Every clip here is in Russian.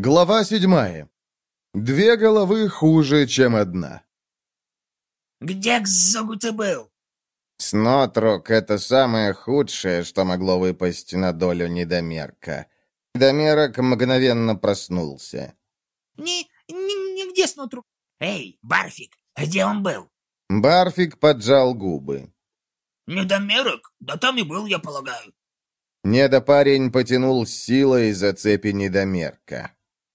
Глава седьмая. Две головы хуже, чем одна. «Где Кзугу ты был?» Снотрук — это самое худшее, что могло выпасть на долю недомерка. Недомерок мгновенно проснулся. «Ни... ни... нигде Снотрук. Эй, Барфик, где он был?» Барфик поджал губы. «Недомерок? Да там и был, я полагаю». Недопарень потянул силой за цепи недомерка.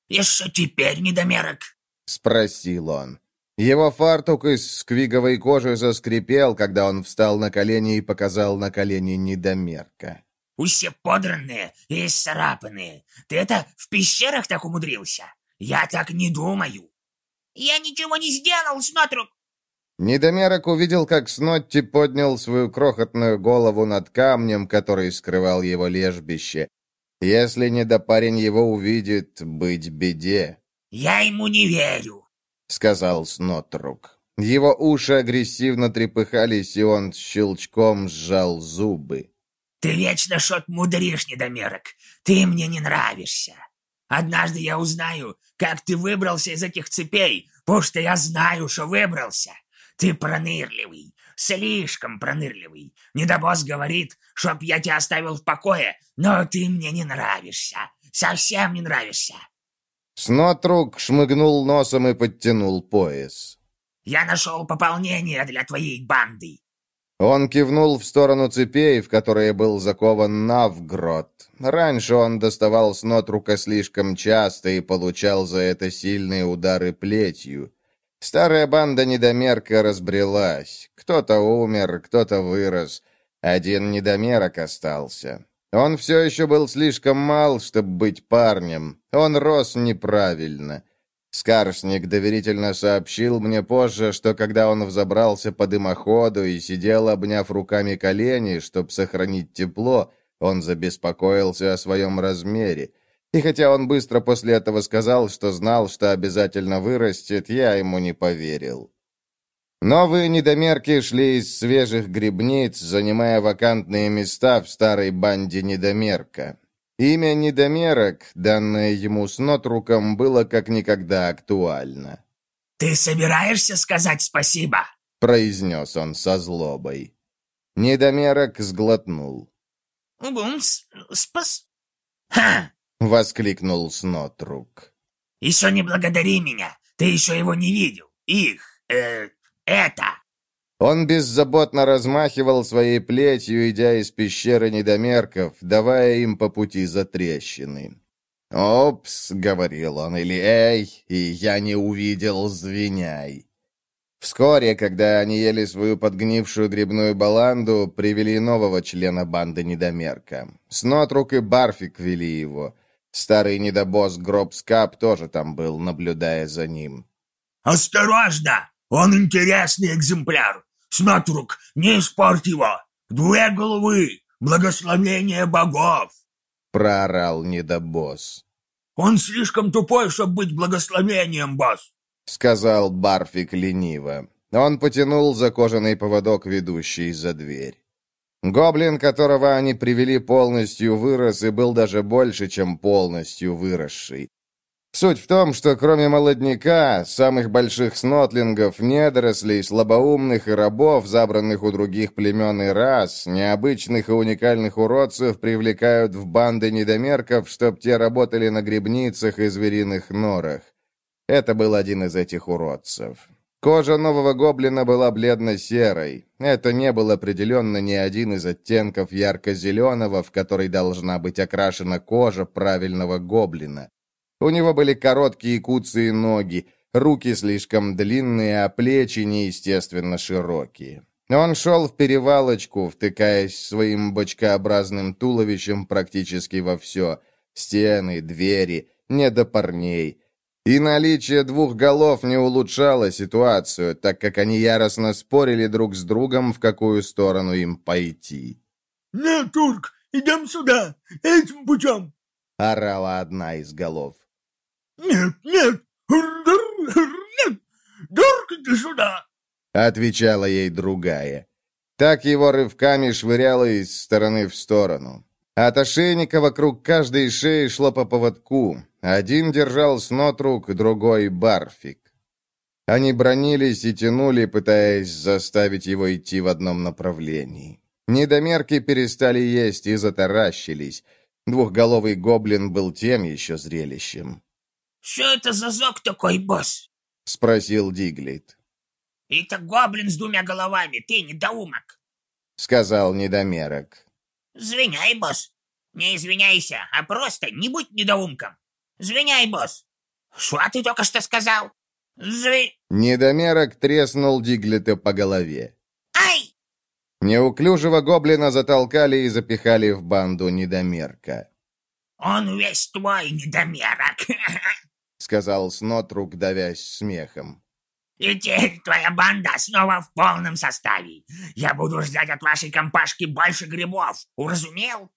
«Еще теперь недомерок?» — спросил он. Его фартук из сквиговой кожи заскрипел, когда он встал на колени и показал на колени недомерка. «Все подранные и исцарапанные. Ты это в пещерах так умудрился? Я так не думаю». «Я ничего не сделал, Снотрук!» Недомерок увидел, как Снотти поднял свою крохотную голову над камнем, который скрывал его лежбище. Если недопарень его увидит, быть беде. «Я ему не верю», — сказал Снотрук. Его уши агрессивно трепыхались, и он щелчком сжал зубы. «Ты вечно шот мудришь, недомерок. Ты мне не нравишься. Однажды я узнаю, как ты выбрался из этих цепей, потому что я знаю, что выбрался. Ты пронырливый, слишком пронырливый. Недобос говорит, чтоб я тебя оставил в покое, но ты мне не нравишься. Совсем не нравишься. Снотрук шмыгнул носом и подтянул пояс. Я нашел пополнение для твоей банды. Он кивнул в сторону цепей, в которые был закован Навгрод. Раньше он доставал Снотрука слишком часто и получал за это сильные удары плетью. Старая банда недомерка разбрелась. Кто-то умер, кто-то вырос. Один недомерок остался. Он все еще был слишком мал, чтобы быть парнем. Он рос неправильно. Скарсник доверительно сообщил мне позже, что когда он взобрался по дымоходу и сидел, обняв руками колени, чтобы сохранить тепло, он забеспокоился о своем размере. И хотя он быстро после этого сказал, что знал, что обязательно вырастет, я ему не поверил. Новые недомерки шли из свежих грибниц, занимая вакантные места в старой банде недомерка. Имя недомерок, данное ему с нотруком, было как никогда актуально. «Ты собираешься сказать спасибо?» — произнес он со злобой. Недомерок сглотнул. «Бумс, спас...» «Ха! — воскликнул Снотрук. «Еще не благодари меня. Ты еще его не видел. Их, э, это...» Он беззаботно размахивал своей плетью, идя из пещеры недомерков, давая им по пути затрещины. «Опс», — говорил он, или «Эй, и я не увидел, звеняй». Вскоре, когда они ели свою подгнившую грибную баланду, привели нового члена банды недомерка. Снотрук и Барфик вели его. Старый недобос Гробскап тоже там был, наблюдая за ним. «Осторожно! Он интересный экземпляр! Смотрук, не испорть его! Две головы! Благословение богов!» Проорал недобос. «Он слишком тупой, чтобы быть благословением, босс!» Сказал Барфик лениво. Он потянул за кожаный поводок, ведущий за дверь. Гоблин, которого они привели, полностью вырос и был даже больше, чем полностью выросший. Суть в том, что кроме молодняка, самых больших снотлингов, недорослей, слабоумных и рабов, забранных у других племен и рас, необычных и уникальных уродцев привлекают в банды недомерков, чтоб те работали на грибницах и звериных норах. Это был один из этих уродцев. Кожа нового гоблина была бледно-серой. Это не был определенно ни один из оттенков ярко-зеленого, в который должна быть окрашена кожа правильного гоблина. У него были короткие куцые ноги, руки слишком длинные, а плечи неестественно широкие. Он шел в перевалочку, втыкаясь своим бочкообразным туловищем практически во все. Стены, двери, не до парней. И наличие двух голов не улучшало ситуацию, так как они яростно спорили друг с другом, в какую сторону им пойти. «Нет, Турк, идем сюда, этим путем!» — орала одна из голов. «Нет, нет, нет, Турк, иди сюда!» — отвечала ей другая. Так его рывками швыряло из стороны в сторону. От ошейника вокруг каждой шеи шло по поводку. Один держал снотрук, другой — барфик. Они бронились и тянули, пытаясь заставить его идти в одном направлении. Недомерки перестали есть и затаращились. Двухголовый гоблин был тем еще зрелищем. «Что это за зок такой, босс?» — спросил Диглит. «Это гоблин с двумя головами, ты недоумок!» — сказал недомерок. «Звиняй, босс! Не извиняйся, а просто не будь недоумком! Звиняй, босс! Что ты только что сказал? Зви...» Недомерок треснул Диглита по голове. «Ай!» Неуклюжего гоблина затолкали и запихали в банду недомерка. «Он весь твой недомерок!» — сказал Снотрук, давясь смехом. «И теперь твоя банда снова в полном составе. Я буду ждать от вашей компашки больше грибов. Уразумел?»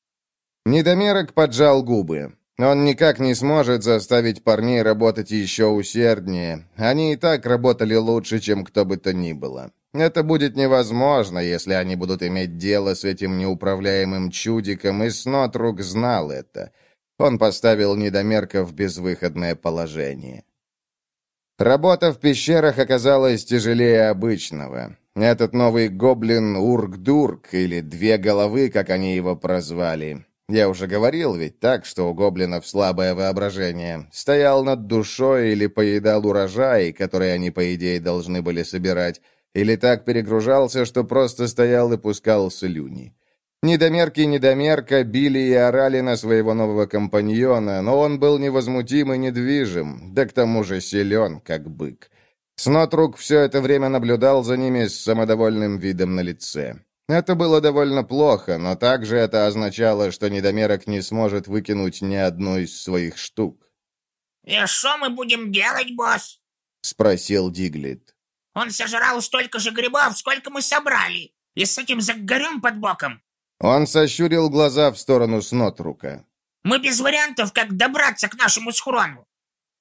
Недомерок поджал губы. Он никак не сможет заставить парней работать еще усерднее. Они и так работали лучше, чем кто бы то ни было. Это будет невозможно, если они будут иметь дело с этим неуправляемым чудиком, и Снотрук знал это. Он поставил недомерка в безвыходное положение. Работа в пещерах оказалась тяжелее обычного. Этот новый гоблин Ургдурк, или Две Головы, как они его прозвали, я уже говорил ведь так, что у гоблинов слабое воображение. Стоял над душой или поедал урожай, который они, по идее, должны были собирать, или так перегружался, что просто стоял и пускал слюни. Недомерки и недомерка били и орали на своего нового компаньона, но он был невозмутим и недвижим, да к тому же силен, как бык. Снотрук все это время наблюдал за ними с самодовольным видом на лице. Это было довольно плохо, но также это означало, что недомерок не сможет выкинуть ни одну из своих штук. «И что мы будем делать, босс?» — спросил Диглит. «Он сожрал столько же грибов, сколько мы собрали, и с этим загорем под боком». Он сощурил глаза в сторону Снотрука. «Мы без вариантов, как добраться к нашему схрону».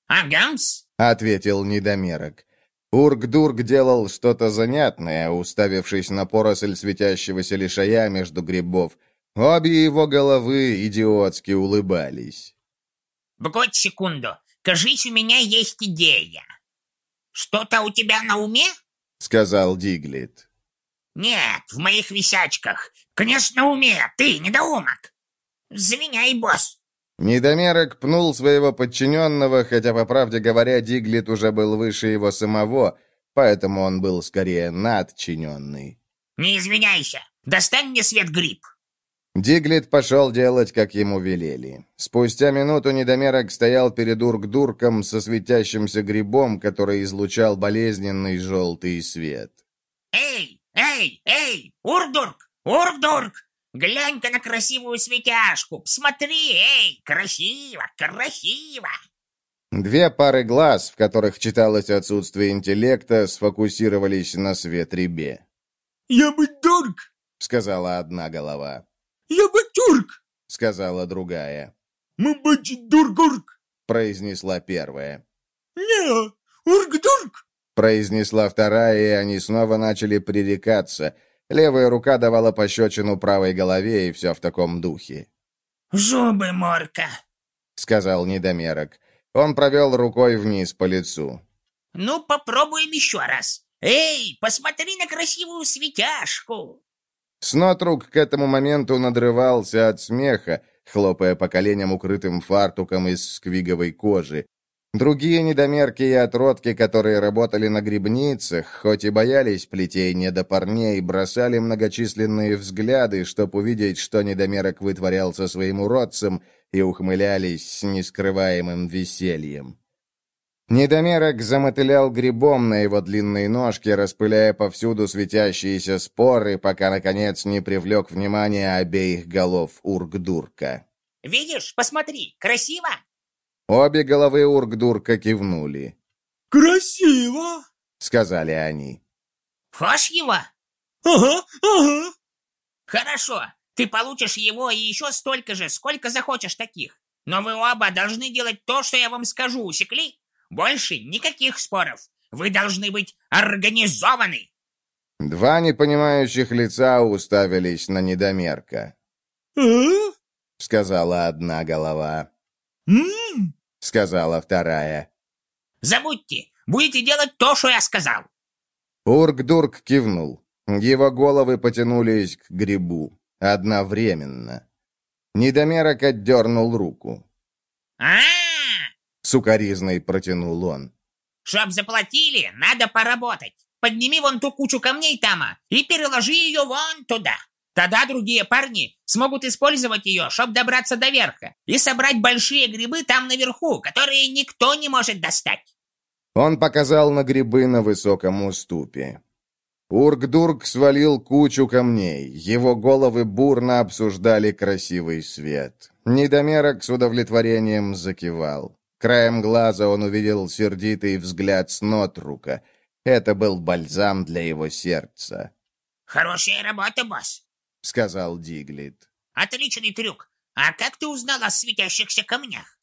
«Агамс?» — ответил недомерок. Урк-Дурк делал что-то занятное, уставившись на поросль светящегося лишая между грибов. Обе его головы идиотски улыбались. «Погодь секунду. Кажись, у меня есть идея. Что-то у тебя на уме?» — сказал Диглит. «Нет, в моих висячках. Конечно, уме. Ты недоумок. Завиняй, босс». Недомерок пнул своего подчиненного, хотя, по правде говоря, Диглит уже был выше его самого, поэтому он был скорее надчиненный. «Не извиняйся! Достань мне свет гриб!» Диглит пошел делать, как ему велели. Спустя минуту недомерок стоял перед Урк-Дурком со светящимся грибом, который излучал болезненный желтый свет. «Эй, эй, эй! Урдурк! Урдурк! Глянь-ка на красивую светяшку! Посмотри, эй! Красиво, красиво!» Две пары глаз, в которых читалось отсутствие интеллекта, сфокусировались на свет ребе. «Я бы дурк!» — сказала одна голова. «Я бы тюрк!» — сказала другая. «Мы быть дургурк!» — произнесла первая. «Не, урк-дурк!» — произнесла вторая, и они снова начали пререкаться — Левая рука давала пощечину правой голове, и все в таком духе. «Зубы, Морка!» — сказал недомерок. Он провел рукой вниз по лицу. «Ну, попробуем еще раз. Эй, посмотри на красивую светяшку!» Снотрук к этому моменту надрывался от смеха, хлопая по коленям укрытым фартуком из сквиговой кожи. Другие недомерки и отродки, которые работали на грибницах, хоть и боялись плетей недопарней, бросали многочисленные взгляды, чтоб увидеть, что недомерок вытворял со своим уродцем, и ухмылялись с нескрываемым весельем. Недомерок замотылял грибом на его длинной ножке, распыляя повсюду светящиеся споры, пока, наконец, не привлек внимание обеих голов Ургдурка. «Видишь, посмотри, красиво!» Обе головы Ургдурка кивнули. «Красиво!» — сказали они. «Хочешь его?» «Ага, ага!» «Хорошо, ты получишь его и еще столько же, сколько захочешь таких. Но вы оба должны делать то, что я вам скажу, усекли? Больше никаких споров. Вы должны быть организованы!» Два непонимающих лица уставились на недомерка. «А?» — сказала одна голова. М-м, — сказала вторая. Забудьте, будете делать то, что я сказал. Урк-дурк кивнул. Его головы потянулись к грибу. Одновременно. Недомерок отдернул руку. а Сукаризной протянул он. Чтоб заплатили, надо поработать. Подними вон ту кучу камней, Тама, и переложи ее вон туда. Тогда другие парни смогут использовать ее, чтобы добраться до верха и собрать большие грибы там наверху, которые никто не может достать. Он показал на грибы на высоком уступе. Урк-дурк свалил кучу камней. Его головы бурно обсуждали красивый свет. Недомерок с удовлетворением закивал. Краем глаза он увидел сердитый взгляд Снотрука. Это был бальзам для его сердца. Хорошая работа, босс. — сказал Диглит. Отличный трюк. А как ты узнал о светящихся камнях?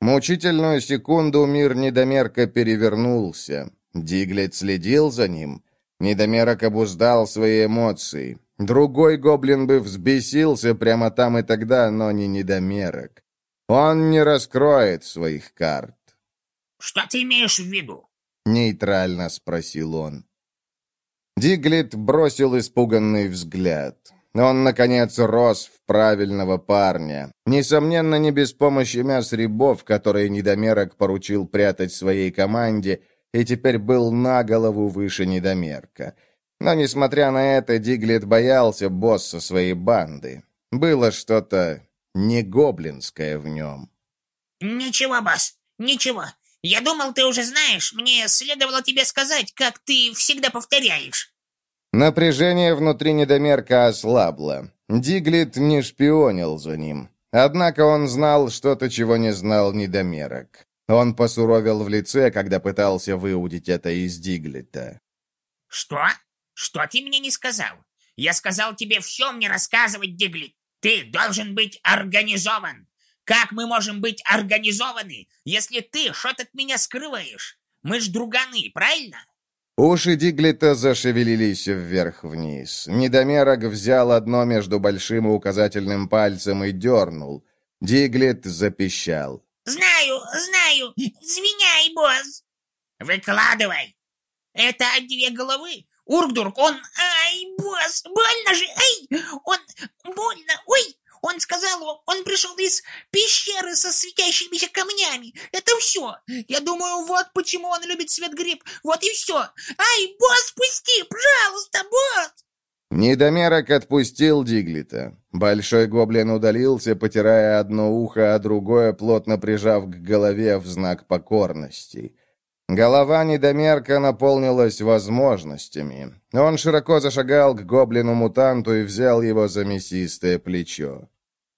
Мучительную секунду мир недомерка перевернулся. Диглит следил за ним. Недомерок обуздал свои эмоции. Другой гоблин бы взбесился прямо там и тогда, но не недомерок. Он не раскроет своих карт. Что ты имеешь в виду? Нейтрально спросил он. Диглит бросил испуганный взгляд. Он, наконец, рос в правильного парня. Несомненно, не без помощи мяс рябов, которые недомерок поручил прятать своей команде, и теперь был на голову выше недомерка. Но, несмотря на это, Диглет боялся босса своей банды. Было что-то не гоблинское в нем. Ничего, босс, ничего. Я думал, ты уже знаешь. Мне следовало тебе сказать, как ты всегда повторяешь. Напряжение внутри недомерка ослабло. Диглит не шпионил за ним. Однако он знал что-то, чего не знал недомерок. Он посуровил в лице, когда пытался выудить это из Диглита. Что? Что ты мне не сказал? Я сказал тебе все мне рассказывать, Диглит. Ты должен быть организован. Как мы можем быть организованы, если ты что-то от меня скрываешь? Мы ж друганы, правильно? Уши Диглита зашевелились вверх-вниз. Недомерок взял одно между большим и указательным пальцем и дернул. Диглит запищал. Знаю, знаю. Извиняй, босс. Выкладывай. Это две головы. Ургдурк, он... Ай, босс, больно же. Ай, он... Больно. Ой, он сказал, он пришел из пещеры со светящимися камнями. Это все. Я думаю, вот почему он любит свет гриб. Вот и все. Ай, босс, пусти, пожалуйста, босс. Недомерок отпустил Диглита. Большой гоблин удалился, потирая одно ухо, а другое плотно прижав к голове в знак покорности. Голова недомерка наполнилась возможностями. Он широко зашагал к гоблину-мутанту и взял его за мясистое плечо.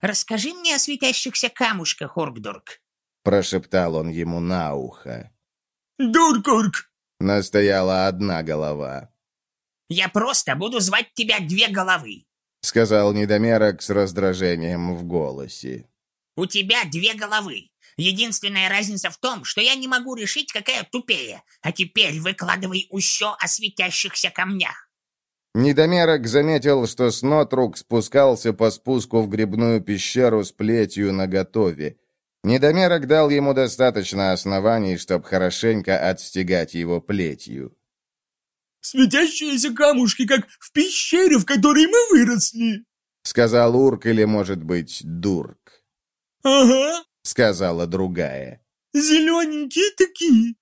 Расскажи мне о светящихся камушках, Оргдурк. Прошептал он ему на ухо. Дуркурк. Настояла одна голова. Я просто буду звать тебя Две Головы. Сказал недомерок с раздражением в голосе. У тебя две головы. Единственная разница в том, что я не могу решить, какая тупее. А теперь выкладывай усё о светящихся камнях. Недомерок заметил, что Снотрук спускался по спуску в грибную пещеру с плетью наготове. Недомерок дал ему достаточно оснований, чтобы хорошенько отстегать его плетью. Светящиеся камушки, как в пещере, в которой мы выросли. Сказал Урк или, может быть, Дурк. Ага, Сказала другая. зелененькие такие.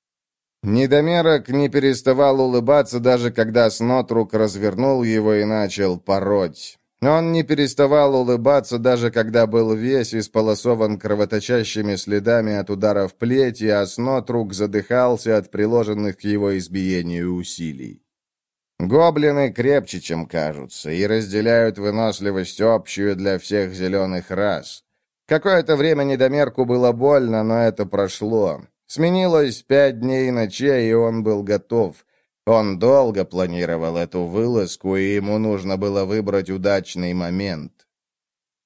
Недомерок не переставал улыбаться, даже когда Снотрук развернул его и начал пороть. Он не переставал улыбаться, даже когда был весь исполосован кровоточащими следами от ударов плети, а Снотрук задыхался от приложенных к его избиению усилий. Гоблины крепче, чем кажутся, и разделяют выносливость общую для всех зеленых рас. Какое-то время недомерку было больно, но это прошло. Сменилось пять дней и ночей, и он был готов. Он долго планировал эту вылазку, и ему нужно было выбрать удачный момент.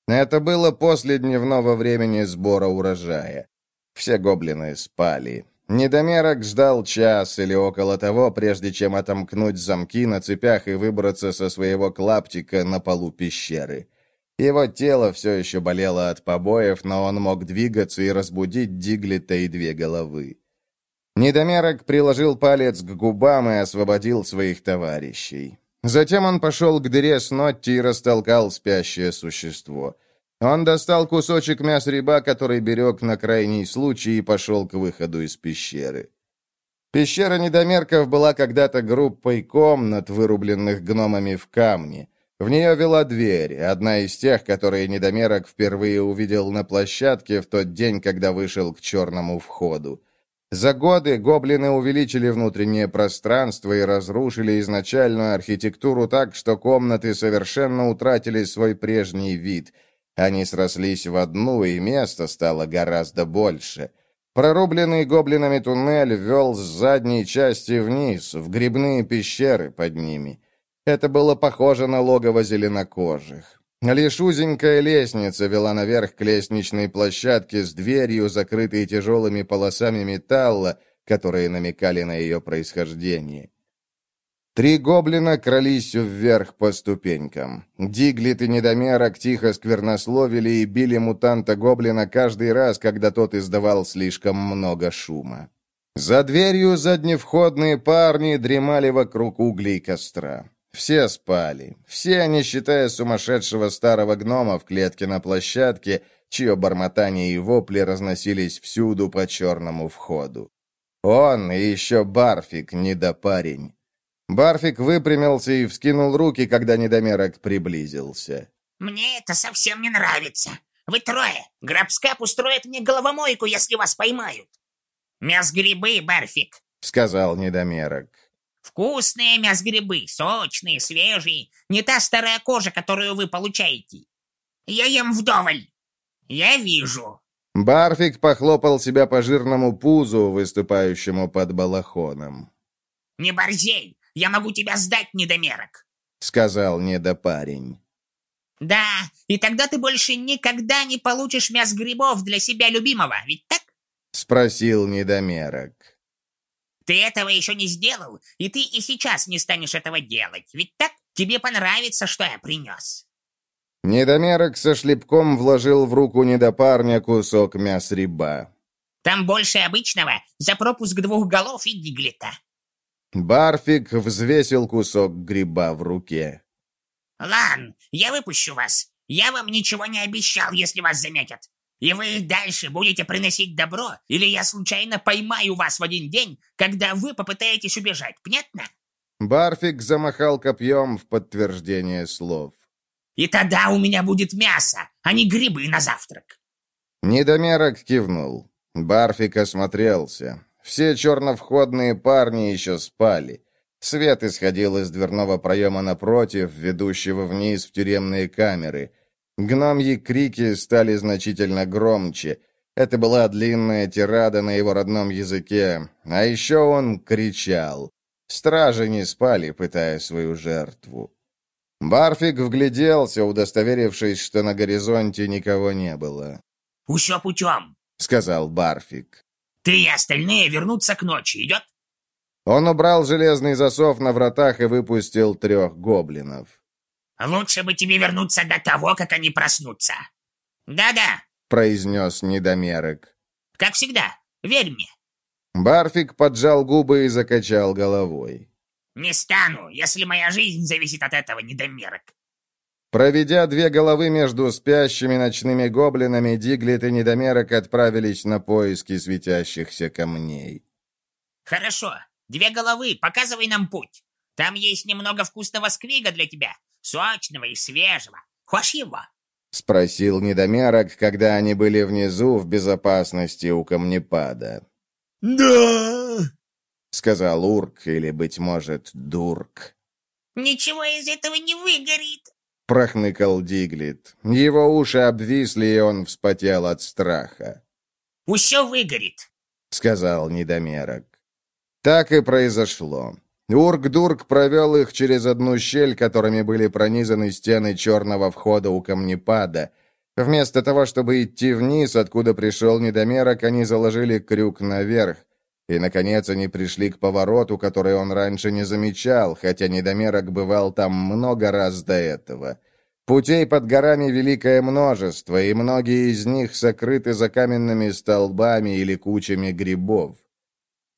Это было после дневного времени сбора урожая. Все гоблины спали. Недомерок ждал час или около того, прежде чем отомкнуть замки на цепях и выбраться со своего клаптика на полу пещеры. Его тело все еще болело от побоев, но он мог двигаться и разбудить Диглита и две головы. Недомерок приложил палец к губам и освободил своих товарищей. Затем он пошел к дыре с Нотти и растолкал спящее существо. Он достал кусочек мяс-ряба, который берег на крайний случай, и пошел к выходу из пещеры. Пещера недомерков была когда-то группой комнат, вырубленных гномами в камне. В нее вела дверь, одна из тех, которые недомерок впервые увидел на площадке в тот день, когда вышел к черному входу. За годы гоблины увеличили внутреннее пространство и разрушили изначальную архитектуру так, что комнаты совершенно утратили свой прежний вид. Они срослись в одну, и места стало гораздо больше. Прорубленный гоблинами туннель вел с задней части вниз, в грибные пещеры под ними. Это было похоже на логово зеленокожих. Лишь узенькая лестница вела наверх к лестничной площадке с дверью, закрытой тяжелыми полосами металла, которые намекали на ее происхождение. Три гоблина крались вверх по ступенькам. Диглит и Недомерок тихо сквернословили и били мутанта-гоблина каждый раз, когда тот издавал слишком много шума. За дверью задневходные парни дремали вокруг углей костра. Все спали. Все, не считая сумасшедшего старого гнома в клетке на площадке, чье бормотание и вопли разносились всюду по черному входу. Он и еще Барфик, недопарень. Барфик выпрямился и вскинул руки, когда недомерок приблизился. «Мне это совсем не нравится. Вы трое. Грабскап устроит мне головомойку, если вас поймают. Мяс-грибы, Барфик», — сказал недомерок. Вкусные мяс-грибы, сочные, свежие. Не та старая кожа, которую вы получаете. Я ем вдоволь. Я вижу. Барфик похлопал себя по жирному пузу, выступающему под балахоном. «Не борзей! Я могу тебя сдать, недомерок!» — сказал недопарень. «Да, и тогда ты больше никогда не получишь мяс грибов для себя любимого, ведь так?» — спросил недомерок. Ты этого еще не сделал, и ты и сейчас не станешь этого делать. Ведь так тебе понравится, что я принес». Недомерок со шлепком вложил в руку недопарня кусок мяс-риба. «Там больше обычного за пропуск двух голов и диглета». Барфик взвесил кусок гриба в руке. «Лан, я выпущу вас. Я вам ничего не обещал, если вас заметят. И вы дальше будете приносить добро, или я случайно поймаю вас в один день, когда вы попытаетесь убежать, понятно?» Барфик замахал копьем в подтверждение слов. «И тогда у меня будет мясо, а не грибы на завтрак!» Недомерок кивнул. Барфик осмотрелся. Все черновходные парни еще спали. Свет исходил из дверного проема напротив, ведущего вниз в тюремные камеры. Гномьи крики стали значительно громче. Это была длинная тирада на его родном языке. А еще он кричал. Стражи не спали, пытая свою жертву. Барфик вгляделся, удостоверившись, что на горизонте никого не было. «Усё путем», — сказал Барфик. «Ты и остальные вернутся к ночи, идет?» Он убрал железный засов на вратах и выпустил трех гоблинов. Лучше бы тебе вернуться до того, как они проснутся. Да-да, произнес недомерок. Как всегда, верь мне. Барфик поджал губы и закачал головой. Не стану, если моя жизнь зависит от этого недомерок. Проведя две головы между спящими ночными гоблинами, Диглит и Недомерок отправились на поиски светящихся камней. «Хорошо. Две головы, показывай нам путь. Там есть немного вкусного сквига для тебя сочного и свежего. Хочешь его?» — спросил недомерок, когда они были внизу в безопасности у камнепада. «Да!» — сказал Урк, или, быть может, Дурк. «Ничего из этого не выгорит!» — прохныкал Диглит. Его уши обвисли, и он вспотел от страха. «Усё выгорит!» — сказал недомерок. Так и произошло. Урк-Дурк провел их через одну щель, которыми были пронизаны стены черного входа у камнепада. Вместо того, чтобы идти вниз, откуда пришел недомерок, они заложили крюк наверх. И, наконец, они пришли к повороту, который он раньше не замечал, хотя недомерок бывал там много раз до этого. Путей под горами великое множество, и многие из них сокрыты за каменными столбами или кучами грибов.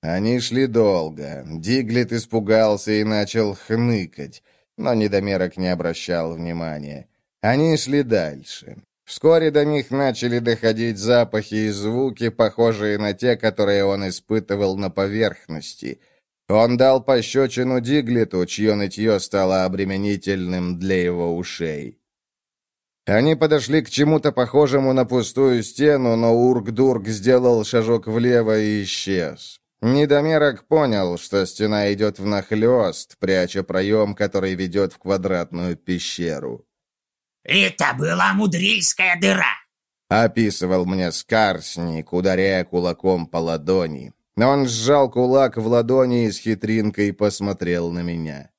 Они шли долго. Диглет испугался и начал хныкать, но недомерок не обращал внимания. Они шли дальше. Вскоре до них начали доходить запахи и звуки, похожие на те, которые он испытывал на поверхности. Он дал пощечину Диглету, чье нытье стало обременительным для его ушей. Они подошли к чему-то похожему на пустую стену, но Урк-Дурк сделал шажок влево и исчез. Недомерок понял, что стена идет внахлёст, пряча проем, который ведет в квадратную пещеру. «Это была мудрильская дыра!» — описывал мне Скарсник, ударяя кулаком по ладони. Он сжал кулак в ладони и с хитринкой посмотрел на меня.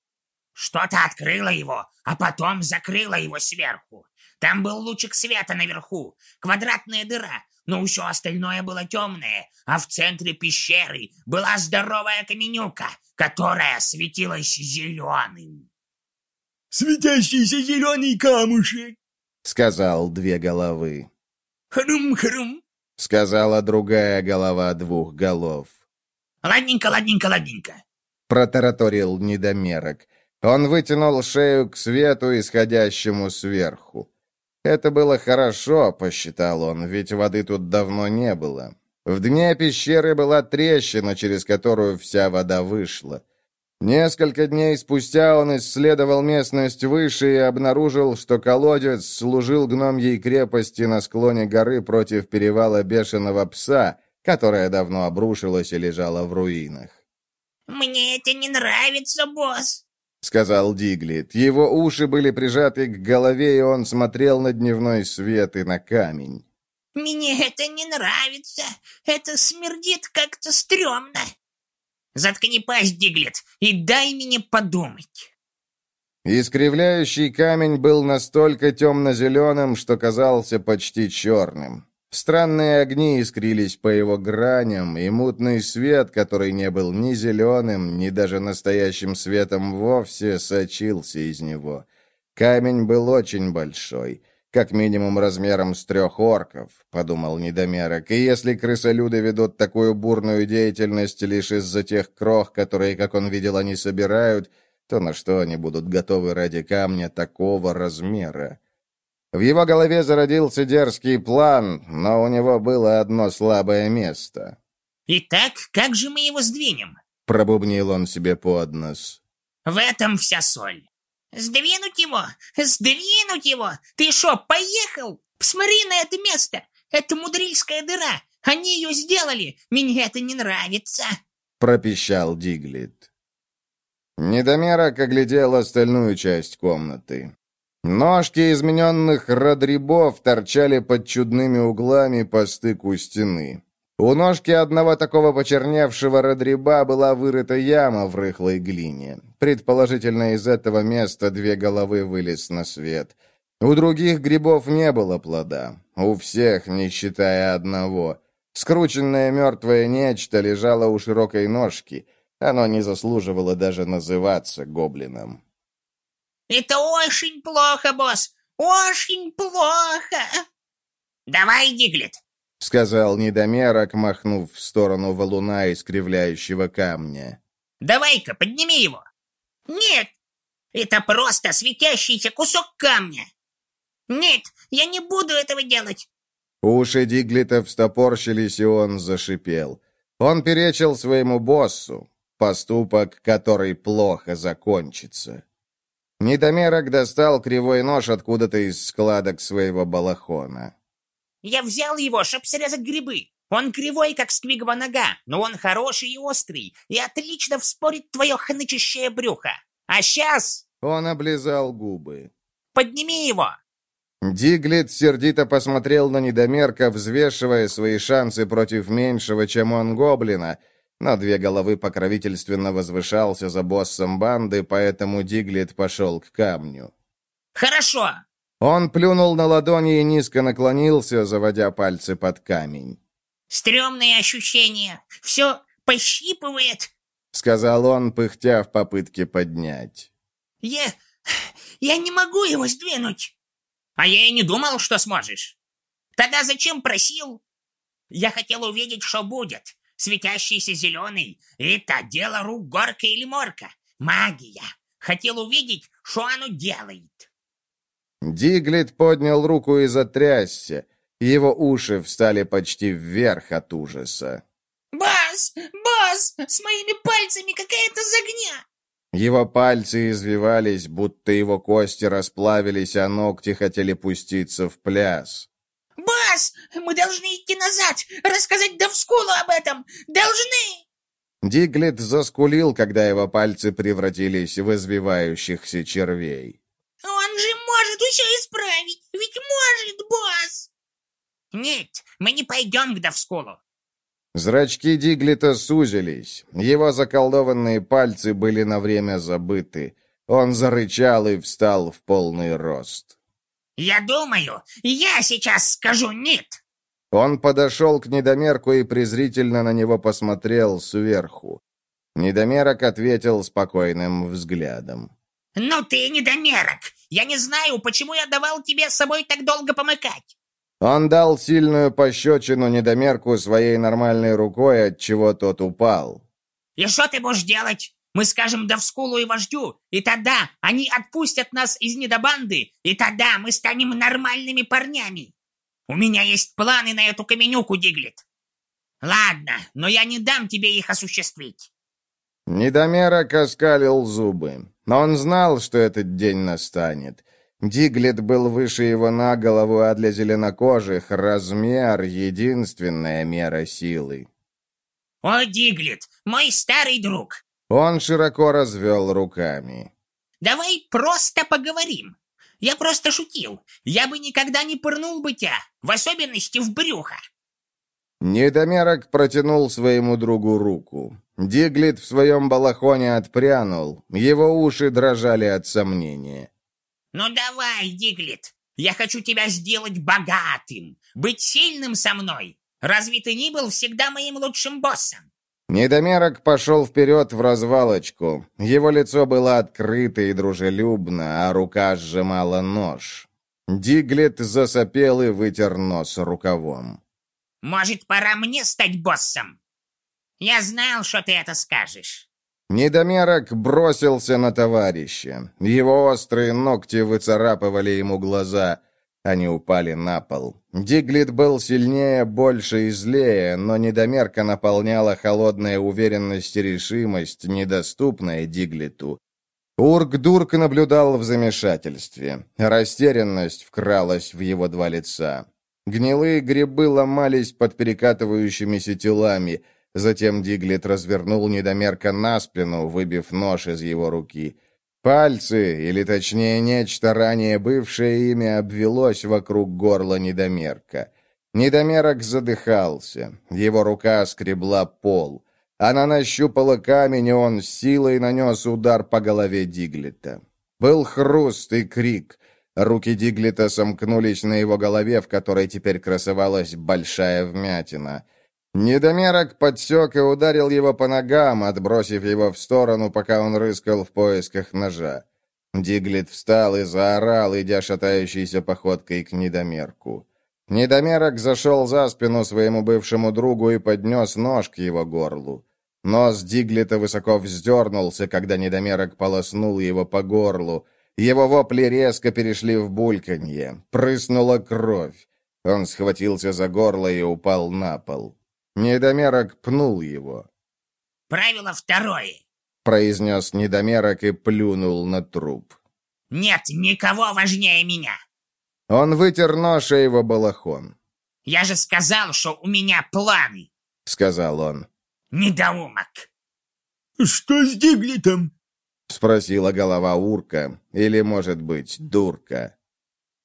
«Что-то открыло его, а потом закрыло его сверху. Там был лучик света наверху, квадратная дыра, но все остальное было темное, а в центре пещеры была здоровая каменюка, которая светилась зеленым. «Светящийся зеленый камушек!» — сказал две головы. «Хрум-хрум!» — сказала другая голова двух голов. «Ладненько, ладненько, ладненько!» — протараторил недомерок. Он вытянул шею к свету, исходящему сверху. Это было хорошо, посчитал он, ведь воды тут давно не было. В дне пещеры была трещина, через которую вся вода вышла. Несколько дней спустя он исследовал местность выше и обнаружил, что колодец служил гномьей крепости на склоне горы против перевала Бешеного Пса, которая давно обрушилась и лежала в руинах. «Мне это не нравится, босс!» — сказал Диглит. Его уши были прижаты к голове, и он смотрел на дневной свет и на камень. «Мне это не нравится. Это смердит как-то стрёмно. Заткни пасть, Диглит, и дай мне подумать». Искривляющий камень был настолько темно-зеленым, что казался почти черным. Странные огни искрились по его граням, и мутный свет, который не был ни зеленым, ни даже настоящим светом вовсе, сочился из него. Камень был очень большой, как минимум размером с трех орков, подумал недомерок, и если крысолюды ведут такую бурную деятельность лишь из-за тех крох, которые, как он видел, они собирают, то на что они будут готовы ради камня такого размера? В его голове зародился дерзкий план, но у него было одно слабое место. «Итак, как же мы его сдвинем?» — пробубнил он себе под нос. «В этом вся соль. Сдвинуть его? Сдвинуть его? Ты шо, поехал? Посмотри на это место! Это мудрильская дыра! Они ее сделали! Мне это не нравится!» — пропищал Диглит. Недомерок оглядел остальную часть комнаты. Ножки измененных родрибов торчали под чудными углами по стыку стены. У ножки одного такого почерневшего родриба была вырыта яма в рыхлой глине. Предположительно, из этого места две головы вылез на свет. У других грибов не было плода. У всех, не считая одного. Скрученное мертвое нечто лежало у широкой ножки. Оно не заслуживало даже называться гоблином. Это очень плохо, босс. Очень плохо. Давай, Диглет, — сказал недомерок, махнув в сторону валуна, искривляющего камня. «Давай-ка, подними его!» «Нет! Это просто светящийся кусок камня!» «Нет, я не буду этого делать!» Уши Диглита встопорщились, и он зашипел. Он перечил своему боссу, поступок, который плохо закончится. Недомерок достал кривой нож откуда-то из складок своего балахона. «Я взял его, чтоб срезать грибы. Он кривой, как сквигова нога, но он хороший и острый, и отлично вспорит твое хнычащее брюхо. А сейчас...» Он облизал губы. «Подними его!» Диглит сердито посмотрел на недомерка, взвешивая свои шансы против меньшего, чем он, гоблина — но две головы покровительственно возвышался за боссом банды, поэтому Диглет пошел к камню. «Хорошо!» Он плюнул на ладони и низко наклонился, заводя пальцы под камень. «Стремные ощущения! Все пощипывает!» — сказал он, пыхтя в попытке поднять. «Я... Я не могу его сдвинуть. А я и не думал, что сможешь. Тогда зачем просил? Я хотел увидеть, что будет. Светящийся зеленый — это дело рук горка или морка. Магия. Хотел увидеть, что оно делает. Диглит поднял руку и затрясся. Его уши встали почти вверх от ужаса. «Бас! Бас! С моими пальцами какая-то загня!» Его пальцы извивались, будто его кости расплавились, а ногти хотели пуститься в пляс. «Бас! Мы должны идти назад! Рассказать Давскулу об этом! Должны!» Диглет заскулил, когда его пальцы превратились в извивающихся червей. «Он же может все исправить! Ведь может, босс!» «Нет, мы не пойдем к Давскулу!» Зрачки Диглета сузились. Его заколдованные пальцы были на время забыты. Он зарычал и встал в полный рост. «Я думаю, я сейчас скажу «нет». Он подошел к недомерку и презрительно на него посмотрел сверху. Недомерок ответил спокойным взглядом. «Ну ты недомерок! Я не знаю, почему я давал тебе с собой так долго помыкать!» Он дал сильную пощечину недомерку своей нормальной рукой, от чего тот упал. «И что ты будешь делать? Мы скажем Давскулу и вождю, и тогда они отпустят нас из недобанды, и тогда мы станем нормальными парнями. У меня есть планы на эту каменюку, Диглет. Ладно, но я не дам тебе их осуществить. Недомерок оскалил зубы. Но он знал, что этот день настанет. Диглет был выше его на голову, а для зеленокожих размер — единственная мера силы. «О, Диглет, мой старый друг!» Он широко развел руками. «Давай просто поговорим. Я просто шутил. Я бы никогда не пырнул бы тебя, в особенности в брюхо». Недомерок протянул своему другу руку. Диглит в своем балахоне отпрянул. Его уши дрожали от сомнения. «Ну давай, Диглит, я хочу тебя сделать богатым, быть сильным со мной. Разве ты не был всегда моим лучшим боссом?» Недомерок пошел вперед в развалочку. Его лицо было открыто и дружелюбно, а рука сжимала нож. Диглет засопел и вытер нос рукавом. «Может, пора мне стать боссом?» Я знал, что ты это скажешь. Недомерок бросился на товарища. Его острые ногти выцарапывали ему глаза. Они упали на пол. Диглит был сильнее, больше и злее, но недомерка наполняла холодная уверенность и решимость, недоступная Диглиту. Урк-дурк наблюдал в замешательстве. Растерянность вкралась в его два лица. Гнилые грибы ломались под перекатывающимися телами — Затем Диглет развернул недомерка на спину, выбив нож из его руки. Пальцы, или точнее нечто ранее бывшее имя, обвелось вокруг горла недомерка. Недомерок задыхался. Его рука скребла пол. Она нащупала камень, и он силой нанес удар по голове Диглета. Был хруст и крик. Руки Диглета сомкнулись на его голове, в которой теперь красовалась большая вмятина. Недомерок подсек и ударил его по ногам, отбросив его в сторону, пока он рыскал в поисках ножа. Диглит встал и заорал, идя шатающейся походкой к недомерку. Недомерок зашел за спину своему бывшему другу и поднес нож к его горлу. Нос Диглита высоко вздернулся, когда недомерок полоснул его по горлу. Его вопли резко перешли в бульканье. Прыснула кровь. Он схватился за горло и упал на пол. Недомерок пнул его. «Правило второе», — произнес недомерок и плюнул на труп. «Нет никого важнее меня». Он вытер нож и его балахон. «Я же сказал, что у меня планы», — сказал он. «Недоумок». «Что с Диглитом?» — спросила голова урка, или, может быть, дурка.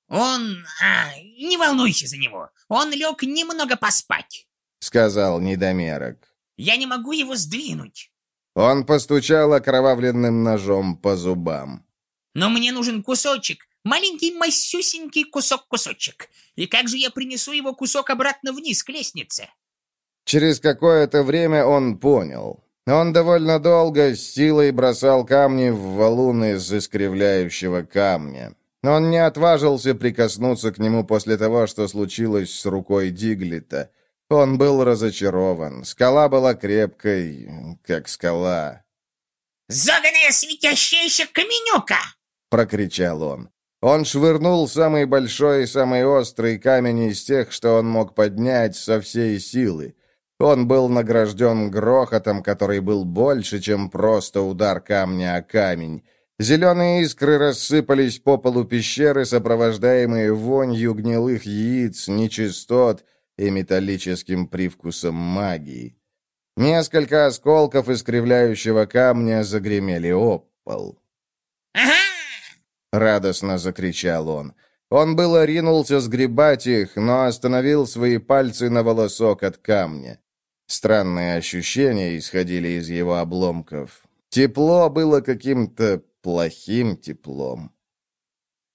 «Он... А, не волнуйся за него. Он лег немного поспать». — сказал недомерок. «Я не могу его сдвинуть». Он постучал окровавленным ножом по зубам. «Но мне нужен кусочек, маленький масюсенький кусок-кусочек. И как же я принесу его кусок обратно вниз к лестнице?» Через какое-то время он понял. Он довольно долго с силой бросал камни в валуны из искривляющего камня. Он не отважился прикоснуться к нему после того, что случилось с рукой Диглита. Он был разочарован. Скала была крепкой, как скала. «Зоганая светящаяся каменюка!» — прокричал он. Он швырнул самый большой и самый острый камень из тех, что он мог поднять со всей силы. Он был награжден грохотом, который был больше, чем просто удар камня о камень. Зеленые искры рассыпались по полу пещеры, сопровождаемые вонью гнилых яиц, нечистот и металлическим привкусом магии. Несколько осколков искривляющего камня загремели об пол. «Ага!» — радостно закричал он. Он было ринулся сгребать их, но остановил свои пальцы на волосок от камня. Странные ощущения исходили из его обломков. Тепло было каким-то плохим теплом.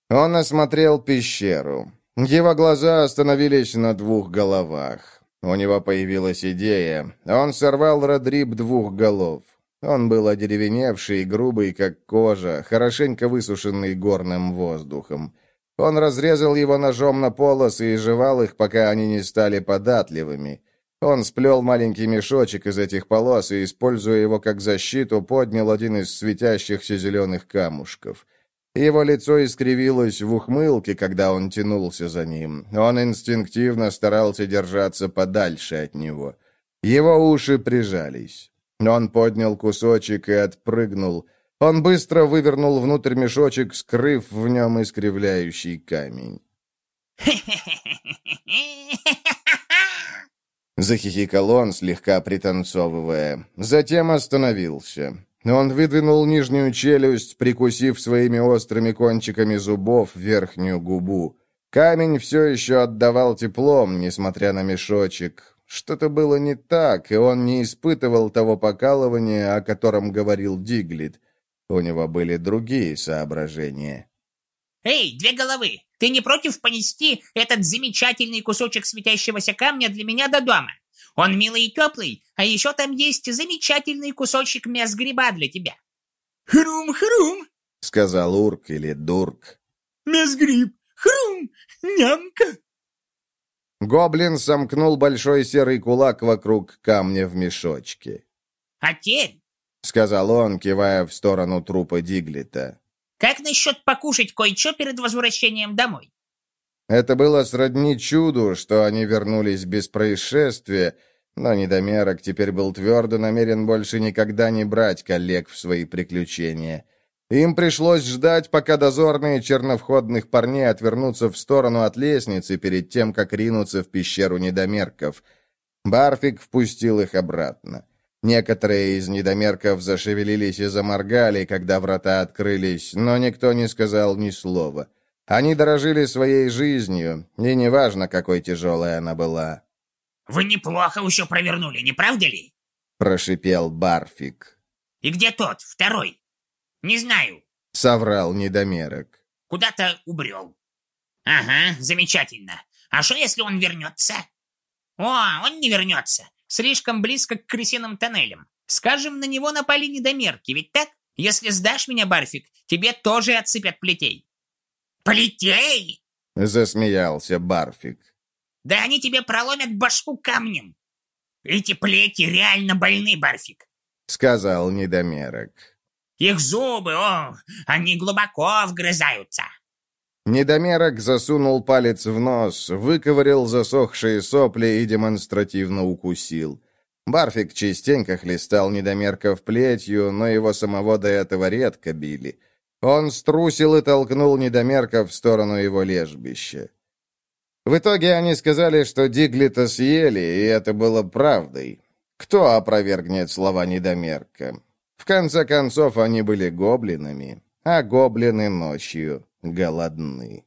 Он осмотрел пещеру. Его глаза остановились на двух головах. У него появилась идея. Он сорвал родриб двух голов. Он был одеревеневший грубый, как кожа, хорошенько высушенный горным воздухом. Он разрезал его ножом на полосы и жевал их, пока они не стали податливыми. Он сплел маленький мешочек из этих полос и, используя его как защиту, поднял один из светящихся зеленых камушков. Его лицо искривилось в ухмылке, когда он тянулся за ним. Он инстинктивно старался держаться подальше от него. Его уши прижались. Он поднял кусочек и отпрыгнул. Он быстро вывернул внутрь мешочек, скрыв в нем искривляющий камень. Захихикал он, слегка пританцовывая. Затем остановился. Он выдвинул нижнюю челюсть, прикусив своими острыми кончиками зубов верхнюю губу. Камень все еще отдавал теплом, несмотря на мешочек. Что-то было не так, и он не испытывал того покалывания, о котором говорил Диглит. У него были другие соображения. «Эй, две головы, ты не против понести этот замечательный кусочек светящегося камня для меня до дома? Он милый и теплый, а еще там есть замечательный кусочек мяс-гриба для тебя». «Хрум-хрум», — сказал Урк или Дурк. «Мяс-гриб, хрум, нямка». Гоблин сомкнул большой серый кулак вокруг камня в мешочке. «А теперь», — сказал он, кивая в сторону трупа Диглита. Как насчет покушать кое-что перед возвращением домой? Это было сродни чуду, что они вернулись без происшествия, но недомерок теперь был твердо намерен больше никогда не брать коллег в свои приключения. Им пришлось ждать, пока дозорные черновходных парней отвернутся в сторону от лестницы перед тем, как ринуться в пещеру недомерков. Барфик впустил их обратно. Некоторые из недомерков зашевелились и заморгали, когда врата открылись, но никто не сказал ни слова. Они дорожили своей жизнью, и неважно, какой тяжелой она была. «Вы неплохо еще провернули, не правда ли?» — прошипел Барфик. «И где тот, второй?» «Не знаю», — соврал недомерок. «Куда-то убрел». «Ага, замечательно. А что, если он вернется?» «О, он не вернется слишком близко к крысиным тоннелям. Скажем, на него напали недомерки, ведь так? Если сдашь меня, Барфик, тебе тоже отсыпят плетей». «Плетей?» — засмеялся Барфик. «Да они тебе проломят башку камнем. Эти плети реально больны, Барфик», — сказал недомерок. «Их зубы, о, они глубоко вгрызаются». Недомерок засунул палец в нос, выковырял засохшие сопли и демонстративно укусил. Барфик частенько хлестал недомерков плетью, но его самого до этого редко били. Он струсил и толкнул недомерка в сторону его лежбища. В итоге они сказали, что Диглита съели, и это было правдой. Кто опровергнет слова недомерка? В конце концов, они были гоблинами, а гоблины ночью голодны.